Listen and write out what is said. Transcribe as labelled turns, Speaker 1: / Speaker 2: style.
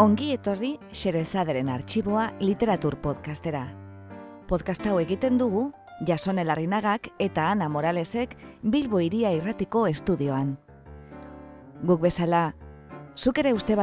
Speaker 1: Ongi etorri Xerezaderen arxiboa literatur podcastera. Podcast hau egiten dugu Jason Elarrinagak eta Ana Moralesek Bilbo Iria Irratiko estudioan. Guk bezala, zuk ere uste